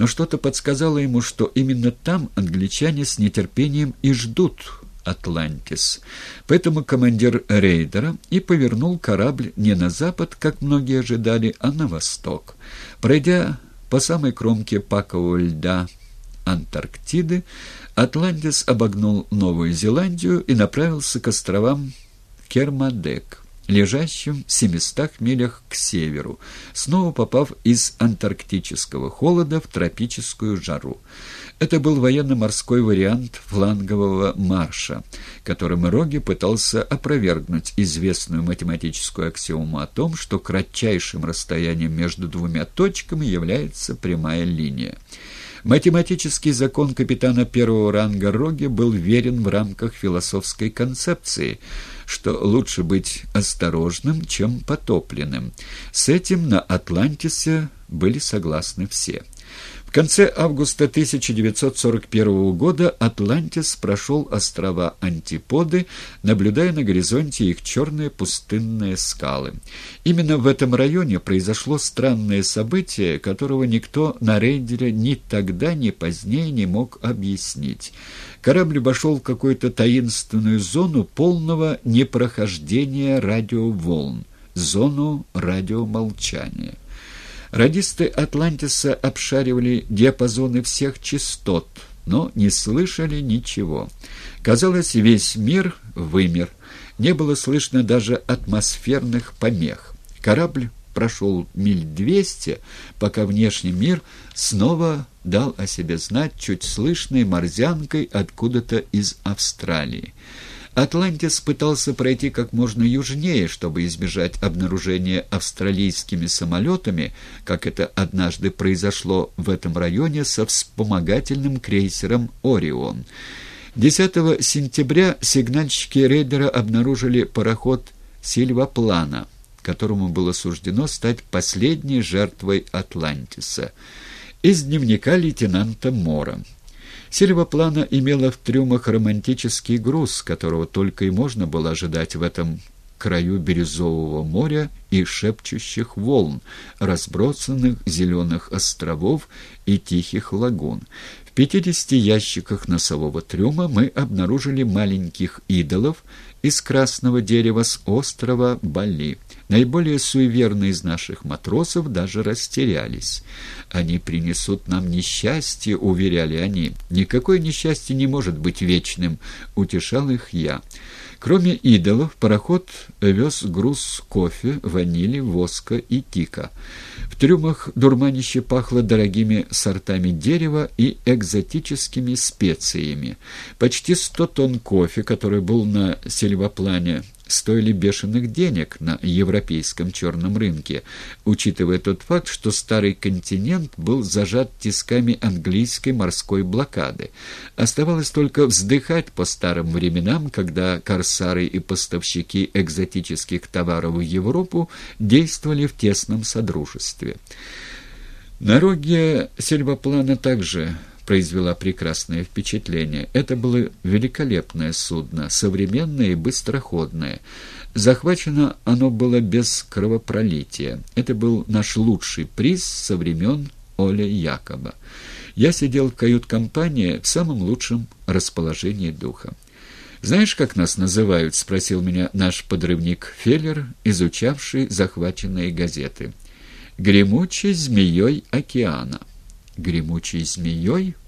но что-то подсказало ему, что именно там англичане с нетерпением и ждут Атлантис. Поэтому командир рейдера и повернул корабль не на запад, как многие ожидали, а на восток. Пройдя по самой кромке пакового льда Антарктиды, Атлантис обогнул Новую Зеландию и направился к островам Кермадек, лежащим в 700 милях к северу, снова попав из антарктического холода в тропическую жару. Это был военно-морской вариант флангового марша, которым Роги пытался опровергнуть известную математическую аксиому о том, что кратчайшим расстоянием между двумя точками является прямая линия. Математический закон капитана первого ранга Роги был верен в рамках философской концепции, что лучше быть осторожным, чем потопленным. С этим на Атлантисе были согласны все. В конце августа 1941 года «Атлантис» прошел острова Антиподы, наблюдая на горизонте их черные пустынные скалы. Именно в этом районе произошло странное событие, которого никто на рейдере ни тогда, ни позднее не мог объяснить. Корабль вошел в какую-то таинственную зону полного непрохождения радиоволн, зону радиомолчания. Радисты Атлантиса обшаривали диапазоны всех частот, но не слышали ничего. Казалось, весь мир вымер. Не было слышно даже атмосферных помех. Корабль прошел миль двести, пока внешний мир снова дал о себе знать чуть слышной морзянкой откуда-то из Австралии. Атлантис пытался пройти как можно южнее, чтобы избежать обнаружения австралийскими самолетами, как это однажды произошло в этом районе со вспомогательным крейсером «Орион». 10 сентября сигнальщики рейдера обнаружили пароход «Сильваплана», которому было суждено стать последней жертвой Атлантиса. Из дневника лейтенанта Мора. Сильвоплана имела в трюмах романтический груз, которого только и можно было ожидать в этом краю бирюзового моря и шепчущих волн, разбросанных зеленых островов и тихих лагун. В пятидесяти ящиках носового трюма мы обнаружили маленьких идолов из красного дерева с острова Бали. Наиболее суеверные из наших матросов даже растерялись. «Они принесут нам несчастье», — уверяли они. «Никакое несчастье не может быть вечным», — утешал их я. Кроме идолов, пароход вез груз кофе, ванили, воска и тика. В трюмах дурманище пахло дорогими сортами дерева и экзотическими специями. Почти сто тонн кофе, который был на сельвоплане, стоили бешеных денег на европейском черном рынке, учитывая тот факт, что старый континент был зажат тисками английской морской блокады. Оставалось только вздыхать по старым временам, когда корсары и поставщики экзотических товаров в Европу действовали в тесном содружестве. На роге сельвоплана также произвела прекрасное впечатление. Это было великолепное судно, современное и быстроходное. Захвачено оно было без кровопролития. Это был наш лучший приз со времен Оля Якоба. Я сидел в кают-компании в самом лучшем расположении духа. «Знаешь, как нас называют?» — спросил меня наш подрывник Феллер, изучавший захваченные газеты. «Гремучей змеей океана». «Гремучей змеей?»